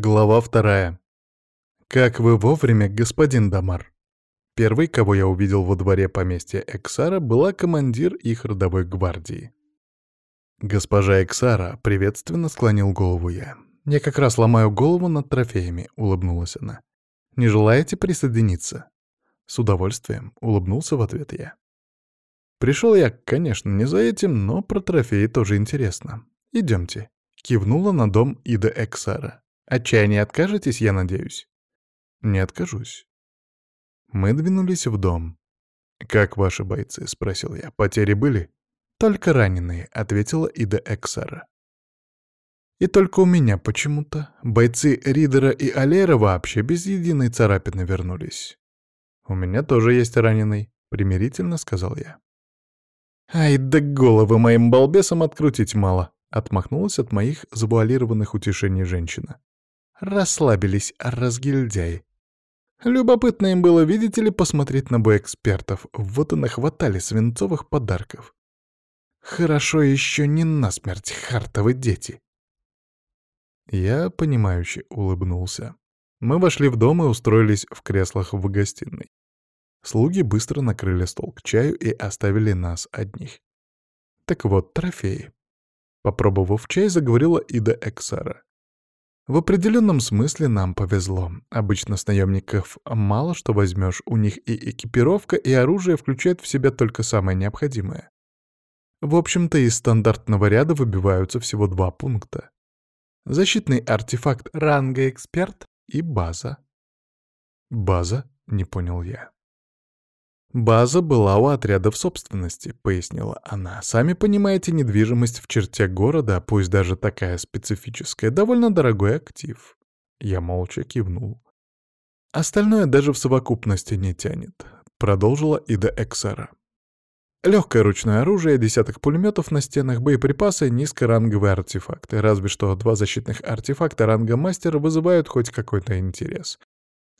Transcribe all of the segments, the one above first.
Глава вторая. Как вы вовремя, господин Дамар. Первый, кого я увидел во дворе поместья Эксара, была командир их родовой гвардии. Госпожа Эксара приветственно склонил голову я. Я как раз ломаю голову над трофеями, улыбнулась она. Не желаете присоединиться? С удовольствием улыбнулся в ответ я. Пришел я, конечно, не за этим, но про трофеи тоже интересно. Идемте. Кивнула на дом Ида Эксара. Отчаяние откажетесь, я надеюсь? Не откажусь. Мы двинулись в дом. «Как ваши бойцы?» — спросил я. «Потери были?» «Только раненые», — ответила Ида Эксара. И только у меня почему-то. Бойцы Ридера и Алера вообще без единой царапины вернулись. «У меня тоже есть раненый», — примирительно сказал я. «Ай да головы моим балбесам открутить мало», — отмахнулась от моих завуалированных утешений женщина. Расслабились разгильдяи. Любопытно им было, видите ли, посмотреть на бой экспертов. Вот и нахватали свинцовых подарков. Хорошо еще не насмерть, хартовы дети. Я, понимающе улыбнулся. Мы вошли в дом и устроились в креслах в гостиной. Слуги быстро накрыли стол к чаю и оставили нас одних. Так вот, трофеи. Попробовав чай, заговорила Ида Эксара. В определенном смысле нам повезло. Обычно с наемников мало что возьмешь, у них и экипировка, и оружие включают в себя только самое необходимое. В общем-то, из стандартного ряда выбиваются всего два пункта. Защитный артефакт ранга эксперт и база. База? Не понял я. «База была у отряда в собственности», — пояснила она. «Сами понимаете, недвижимость в черте города, пусть даже такая специфическая, довольно дорогой актив». Я молча кивнул. «Остальное даже в совокупности не тянет», — продолжила Ида Эксара. Легкое ручное оружие, десяток пулеметов на стенах, боеприпасы, низкоранговые артефакты. Разве что два защитных артефакта ранга мастера вызывают хоть какой-то интерес.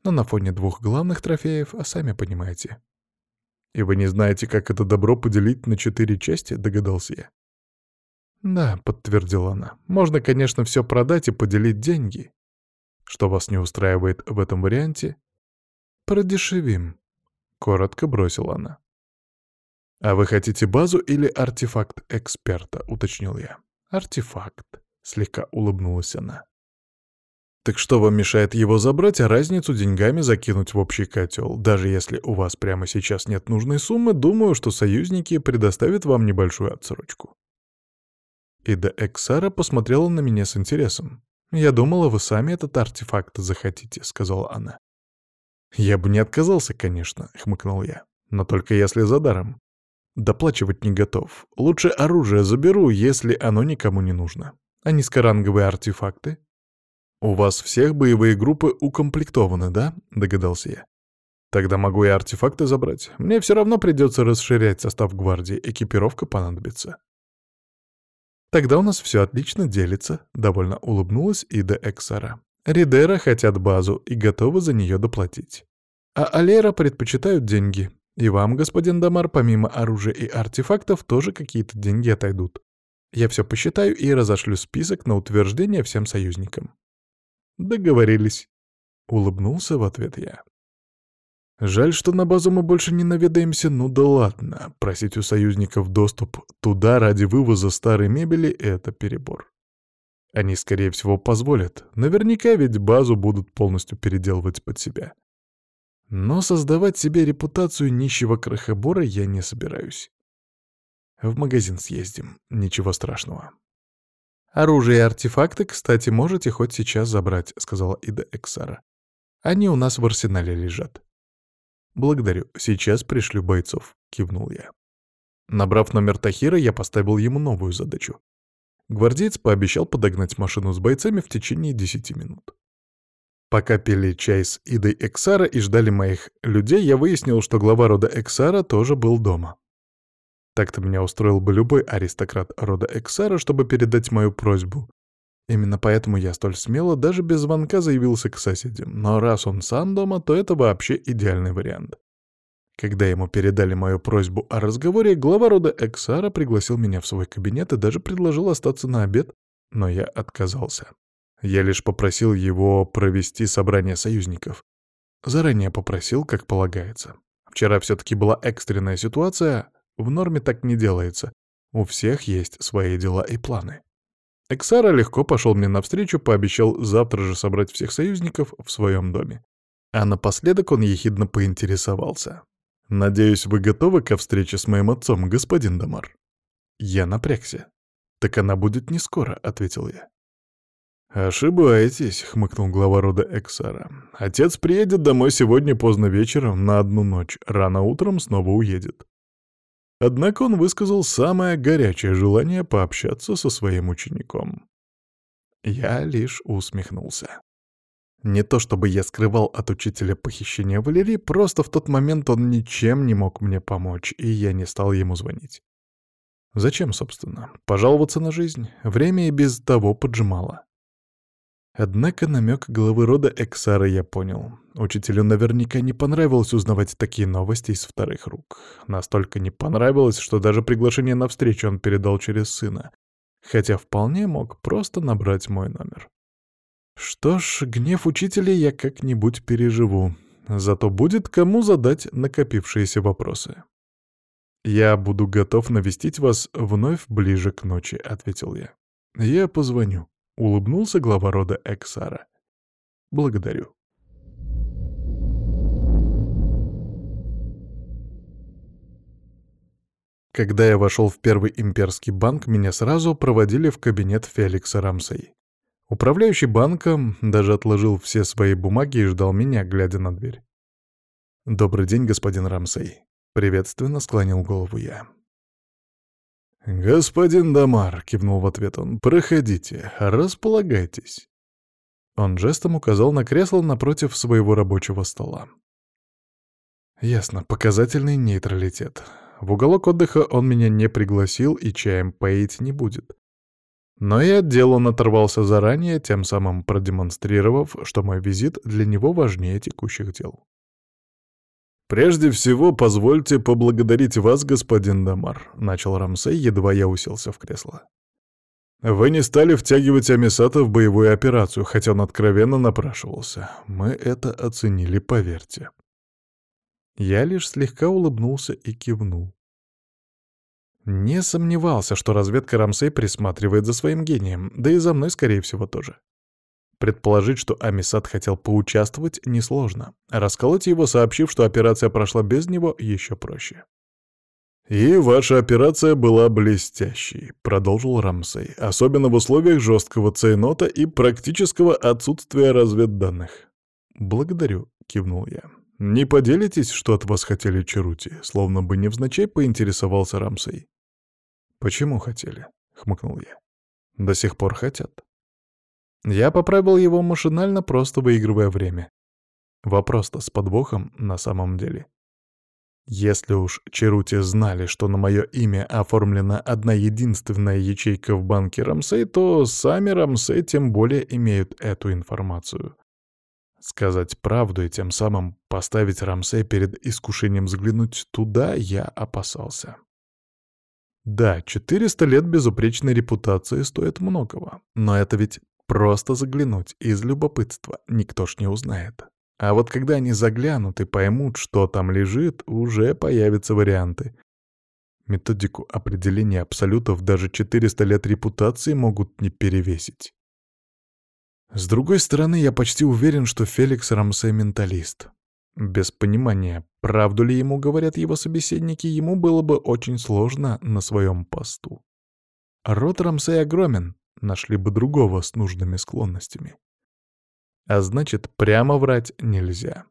Но на фоне двух главных трофеев, а сами понимаете, «И вы не знаете, как это добро поделить на четыре части?» — догадался я. «Да», — подтвердила она. «Можно, конечно, все продать и поделить деньги. Что вас не устраивает в этом варианте?» «Продешевим», — коротко бросила она. «А вы хотите базу или артефакт эксперта?» — уточнил я. «Артефакт», — слегка улыбнулась она. Так что вам мешает его забрать, а разницу деньгами закинуть в общий котел? Даже если у вас прямо сейчас нет нужной суммы, думаю, что союзники предоставят вам небольшую отсрочку. Ида Эксара посмотрела на меня с интересом. «Я думала, вы сами этот артефакт захотите», — сказала она. «Я бы не отказался, конечно», — хмыкнул я. «Но только если за даром. Доплачивать не готов. Лучше оружие заберу, если оно никому не нужно. А низкоранговые артефакты «У вас всех боевые группы укомплектованы, да?» — догадался я. «Тогда могу и артефакты забрать. Мне все равно придется расширять состав гвардии, экипировка понадобится». «Тогда у нас все отлично делится», — довольно улыбнулась Ида Эксара. «Ридера хотят базу и готовы за нее доплатить. А Алера предпочитают деньги. И вам, господин Дамар, помимо оружия и артефактов, тоже какие-то деньги отойдут. Я все посчитаю и разошлю список на утверждение всем союзникам». Договорились. Улыбнулся в ответ я. Жаль, что на базу мы больше не наведаемся, ну да ладно. Просить у союзников доступ туда ради вывоза старой мебели — это перебор. Они, скорее всего, позволят. Наверняка ведь базу будут полностью переделывать под себя. Но создавать себе репутацию нищего крохобора я не собираюсь. В магазин съездим, ничего страшного. «Оружие и артефакты, кстати, можете хоть сейчас забрать», — сказала Ида Эксара. «Они у нас в арсенале лежат». «Благодарю. Сейчас пришлю бойцов», — кивнул я. Набрав номер Тахира, я поставил ему новую задачу. Гвардеец пообещал подогнать машину с бойцами в течение десяти минут. Пока пили чай с Идой Эксара и ждали моих людей, я выяснил, что глава рода Эксара тоже был дома. Так-то меня устроил бы любой аристократ рода Эксара, чтобы передать мою просьбу. Именно поэтому я столь смело даже без звонка заявился к соседям. Но раз он сам дома, то это вообще идеальный вариант. Когда ему передали мою просьбу о разговоре, глава рода Эксара пригласил меня в свой кабинет и даже предложил остаться на обед, но я отказался. Я лишь попросил его провести собрание союзников. Заранее попросил, как полагается. Вчера все-таки была экстренная ситуация, в норме так не делается. У всех есть свои дела и планы. Эксара легко пошел мне навстречу, пообещал завтра же собрать всех союзников в своем доме. А напоследок он ехидно поинтересовался. «Надеюсь, вы готовы ко встрече с моим отцом, господин Дамар?» Я напрягся. «Так она будет не скоро», — ответил я. «Ошибаетесь», — хмыкнул глава рода Эксара. «Отец приедет домой сегодня поздно вечером на одну ночь, рано утром снова уедет. Однако он высказал самое горячее желание пообщаться со своим учеником. Я лишь усмехнулся. Не то чтобы я скрывал от учителя похищение Валерии, просто в тот момент он ничем не мог мне помочь, и я не стал ему звонить. Зачем, собственно? Пожаловаться на жизнь? Время и без того поджимало. Однако намек главы рода Эксара я понял. Учителю наверняка не понравилось узнавать такие новости из вторых рук. Настолько не понравилось, что даже приглашение на встречу он передал через сына. Хотя вполне мог просто набрать мой номер. Что ж, гнев учителя я как-нибудь переживу. Зато будет кому задать накопившиеся вопросы. «Я буду готов навестить вас вновь ближе к ночи», — ответил я. «Я позвоню». Улыбнулся глава рода Эксара. «Благодарю». Когда я вошел в первый имперский банк, меня сразу проводили в кабинет Феликса Рамсей. Управляющий банком даже отложил все свои бумаги и ждал меня, глядя на дверь. «Добрый день, господин Рамсей», — приветственно склонил голову я. «Господин Дамар», — кивнул в ответ он, — «проходите, располагайтесь». Он жестом указал на кресло напротив своего рабочего стола. Ясно, показательный нейтралитет. В уголок отдыха он меня не пригласил и чаем поить не будет. Но и от дела он оторвался заранее, тем самым продемонстрировав, что мой визит для него важнее текущих дел. «Прежде всего, позвольте поблагодарить вас, господин Дамар», — начал Рамсей, едва я уселся в кресло. «Вы не стали втягивать Амисата в боевую операцию, хотя он откровенно напрашивался. Мы это оценили, поверьте». Я лишь слегка улыбнулся и кивнул. Не сомневался, что разведка Рамсей присматривает за своим гением, да и за мной, скорее всего, тоже. Предположить, что Амисад хотел поучаствовать, несложно. Расколоть его, сообщив, что операция прошла без него, еще проще. «И ваша операция была блестящей», — продолжил Рамсей, особенно в условиях жесткого цейнота и практического отсутствия разведданных. «Благодарю», — кивнул я. «Не поделитесь, что от вас хотели Чарути?» Словно бы невзначай поинтересовался Рамсей. «Почему хотели?» — хмыкнул я. «До сих пор хотят». Я поправил его машинально, просто выигрывая время. Вопрос-то с подвохом на самом деле. Если уж Черути знали, что на мое имя оформлена одна единственная ячейка в банке Рамсей, то сами Рамсей тем более имеют эту информацию. Сказать правду и тем самым поставить Рамсей перед искушением взглянуть туда я опасался. Да, 400 лет безупречной репутации стоит многого, но это ведь Просто заглянуть из любопытства, никто ж не узнает. А вот когда они заглянут и поймут, что там лежит, уже появятся варианты. Методику определения абсолютов даже 400 лет репутации могут не перевесить. С другой стороны, я почти уверен, что Феликс Рамсей менталист. Без понимания, правду ли ему говорят его собеседники, ему было бы очень сложно на своем посту. Рот Рамсей огромен, нашли бы другого с нужными склонностями. А значит, прямо врать нельзя.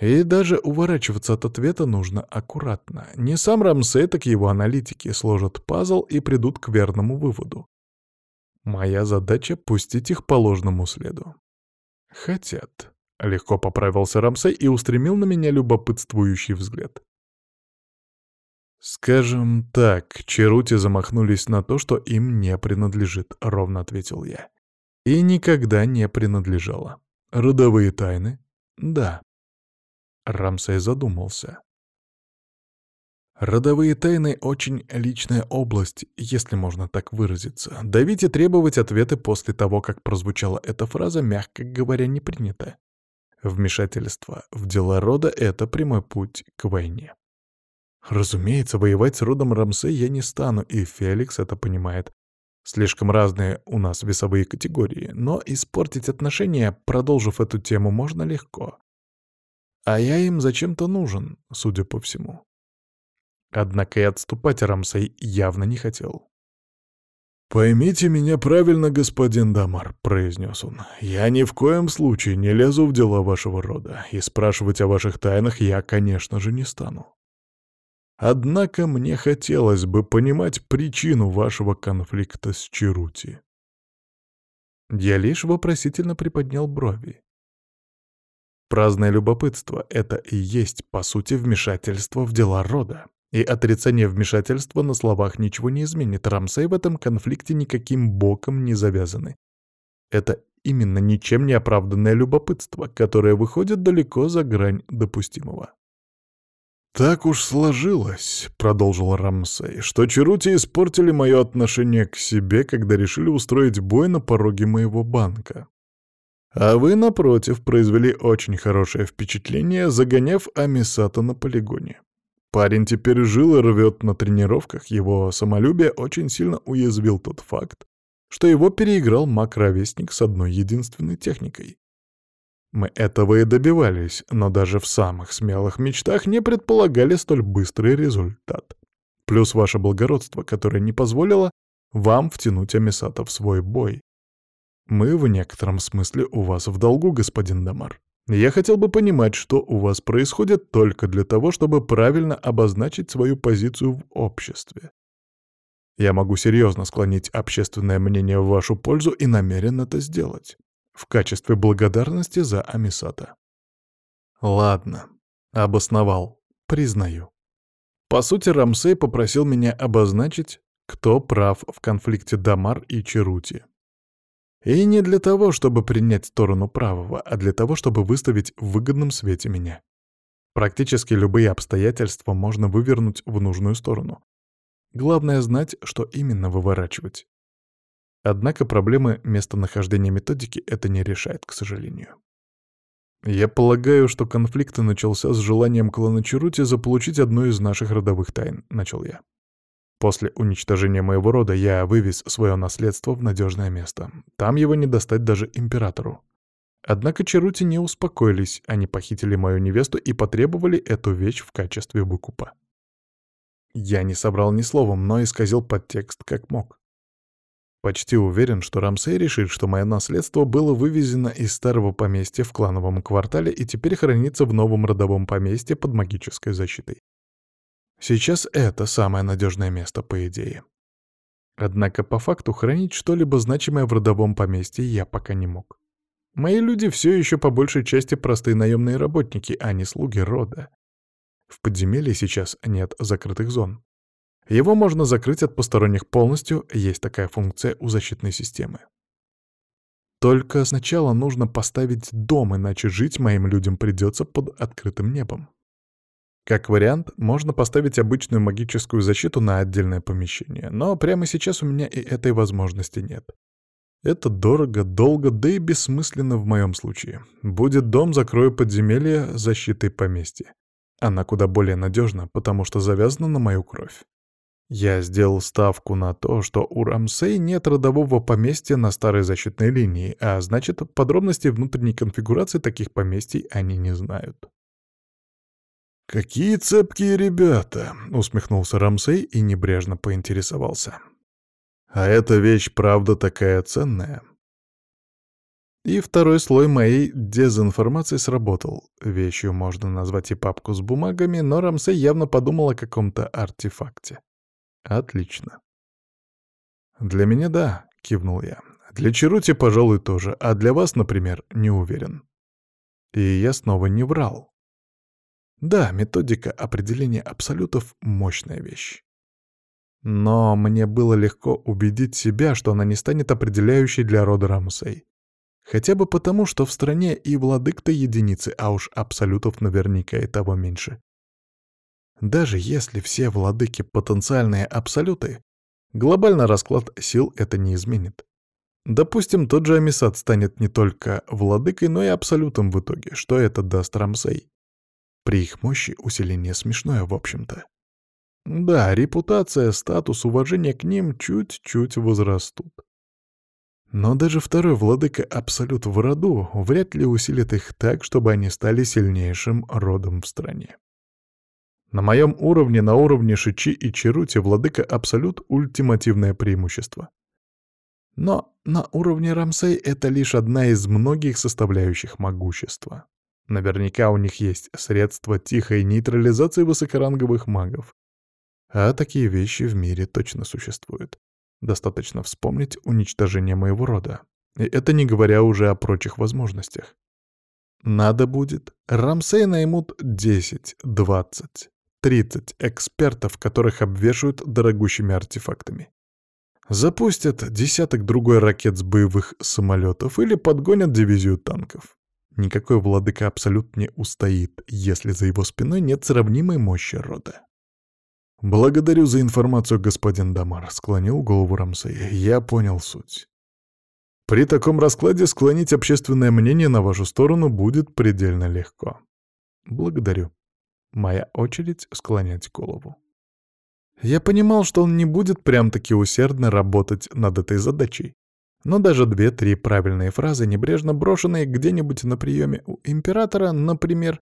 И даже уворачиваться от ответа нужно аккуратно. Не сам Рамсей, так его аналитики сложат пазл и придут к верному выводу. Моя задача — пустить их по ложному следу. Хотят. Легко поправился Рамсей и устремил на меня любопытствующий взгляд. «Скажем так, Черути замахнулись на то, что им не принадлежит», — ровно ответил я. «И никогда не принадлежало. Родовые тайны? Да». Рамсей задумался. Родовые тайны — очень личная область, если можно так выразиться. Давить и требовать ответы после того, как прозвучала эта фраза, мягко говоря, не принято. Вмешательство в дела рода — это прямой путь к войне. Разумеется, воевать с родом Рамсей я не стану, и Феликс это понимает. Слишком разные у нас весовые категории, но испортить отношения, продолжив эту тему, можно легко. А я им зачем-то нужен, судя по всему. Однако и отступать Рамсей явно не хотел. «Поймите меня правильно, господин Дамар», — произнес он. «Я ни в коем случае не лезу в дела вашего рода, и спрашивать о ваших тайнах я, конечно же, не стану. Однако мне хотелось бы понимать причину вашего конфликта с Чарути». Я лишь вопросительно приподнял брови. Праздное любопытство — это и есть, по сути, вмешательство в дела рода. И отрицание вмешательства на словах ничего не изменит. Рамсей в этом конфликте никаким боком не завязаны. Это именно ничем не оправданное любопытство, которое выходит далеко за грань допустимого. «Так уж сложилось», — продолжил Рамсей, — «что Чарути испортили мое отношение к себе, когда решили устроить бой на пороге моего банка. А вы, напротив, произвели очень хорошее впечатление, загоняв Амисата на полигоне. Парень теперь жил и рвет на тренировках, его самолюбие очень сильно уязвил тот факт, что его переиграл маг-ровесник с одной единственной техникой. Мы этого и добивались, но даже в самых смелых мечтах не предполагали столь быстрый результат. Плюс ваше благородство, которое не позволило вам втянуть Амисата в свой бой. Мы в некотором смысле у вас в долгу, господин Дамар. Я хотел бы понимать, что у вас происходит только для того, чтобы правильно обозначить свою позицию в обществе. Я могу серьезно склонить общественное мнение в вашу пользу и намерен это сделать. В качестве благодарности за Амисата. Ладно, обосновал, признаю. По сути, Рамсей попросил меня обозначить, кто прав в конфликте Дамар и Черути. И не для того, чтобы принять сторону правого, а для того, чтобы выставить в выгодном свете меня. Практически любые обстоятельства можно вывернуть в нужную сторону. Главное знать, что именно выворачивать. Однако проблемы местонахождения методики это не решает, к сожалению. Я полагаю, что конфликт начался с желанием клана Чарути заполучить одну из наших родовых тайн, начал я. После уничтожения моего рода я вывез свое наследство в надежное место. Там его не достать даже императору. Однако Чарути не успокоились, они похитили мою невесту и потребовали эту вещь в качестве выкупа. Я не собрал ни словом, но исказил подтекст как мог. Почти уверен, что Рамсей решит, что мое наследство было вывезено из старого поместья в клановом квартале и теперь хранится в новом родовом поместье под магической защитой. Сейчас это самое надежное место, по идее. Однако по факту хранить что-либо значимое в родовом поместье я пока не мог. Мои люди все еще по большей части простые наемные работники, а не слуги рода. В подземелье сейчас нет закрытых зон. Его можно закрыть от посторонних полностью, есть такая функция у защитной системы. Только сначала нужно поставить дом, иначе жить моим людям придется под открытым небом. Как вариант, можно поставить обычную магическую защиту на отдельное помещение, но прямо сейчас у меня и этой возможности нет. Это дорого, долго, да и бессмысленно в моем случае. Будет дом, закрою подземелье защитой поместья. Она куда более надежна, потому что завязана на мою кровь. Я сделал ставку на то, что у Рамсей нет родового поместья на старой защитной линии, а значит, подробностей внутренней конфигурации таких поместий они не знают. «Какие цепкие ребята!» — усмехнулся Рамсей и небрежно поинтересовался. «А эта вещь правда такая ценная?» И второй слой моей дезинформации сработал. Вещью можно назвать и папку с бумагами, но Рамсей явно подумал о каком-то артефакте. Отлично. «Для меня да», — кивнул я. «Для Чарути, пожалуй, тоже, а для вас, например, не уверен». И я снова не врал. Да, методика определения абсолютов — мощная вещь. Но мне было легко убедить себя, что она не станет определяющей для рода Рамусей. Хотя бы потому, что в стране и владык-то единицы, а уж абсолютов наверняка и того меньше. Даже если все владыки — потенциальные абсолюты, глобально расклад сил это не изменит. Допустим, тот же Амисад станет не только владыкой, но и абсолютом в итоге. Что это даст Рамсей? При их мощи усиление смешное, в общем-то. Да, репутация, статус, уважение к ним чуть-чуть возрастут. Но даже второй владыка Абсолют в роду вряд ли усилит их так, чтобы они стали сильнейшим родом в стране. На моем уровне, на уровне Шичи и Чарути, владыка Абсолют — ультимативное преимущество. Но на уровне Рамсей это лишь одна из многих составляющих могущества. Наверняка у них есть средства тихой нейтрализации высокоранговых магов. А такие вещи в мире точно существуют. Достаточно вспомнить уничтожение моего рода. И это не говоря уже о прочих возможностях. Надо будет, Рамсей наймут 10, 20, 30 экспертов, которых обвешают дорогущими артефактами. Запустят десяток другой ракет с боевых самолетов или подгонят дивизию танков. Никакой владыка абсолютно не устоит, если за его спиной нет сравнимой мощи рода. «Благодарю за информацию, господин Дамар», — склонил голову Рамсей. «Я понял суть. При таком раскладе склонить общественное мнение на вашу сторону будет предельно легко. Благодарю. Моя очередь склонять голову. Я понимал, что он не будет прям-таки усердно работать над этой задачей. Но даже две-три правильные фразы, небрежно брошенные где-нибудь на приеме у императора, например,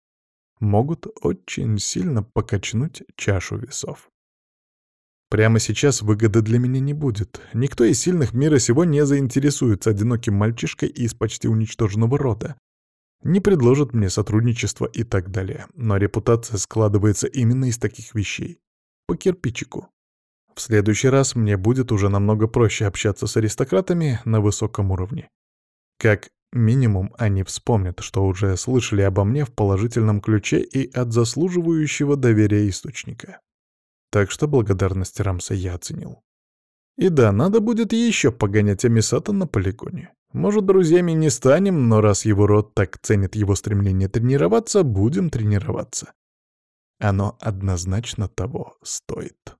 могут очень сильно покачнуть чашу весов. Прямо сейчас выгоды для меня не будет. Никто из сильных мира сего не заинтересуется одиноким мальчишкой из почти уничтоженного рода. Не предложит мне сотрудничество и так далее. Но репутация складывается именно из таких вещей. По кирпичику. В следующий раз мне будет уже намного проще общаться с аристократами на высоком уровне. Как Минимум они вспомнят, что уже слышали обо мне в положительном ключе и от заслуживающего доверия источника. Так что благодарность Рамса я оценил. И да, надо будет еще погонять Амисата на полигоне. Может, друзьями не станем, но раз его род так ценит его стремление тренироваться, будем тренироваться. Оно однозначно того стоит.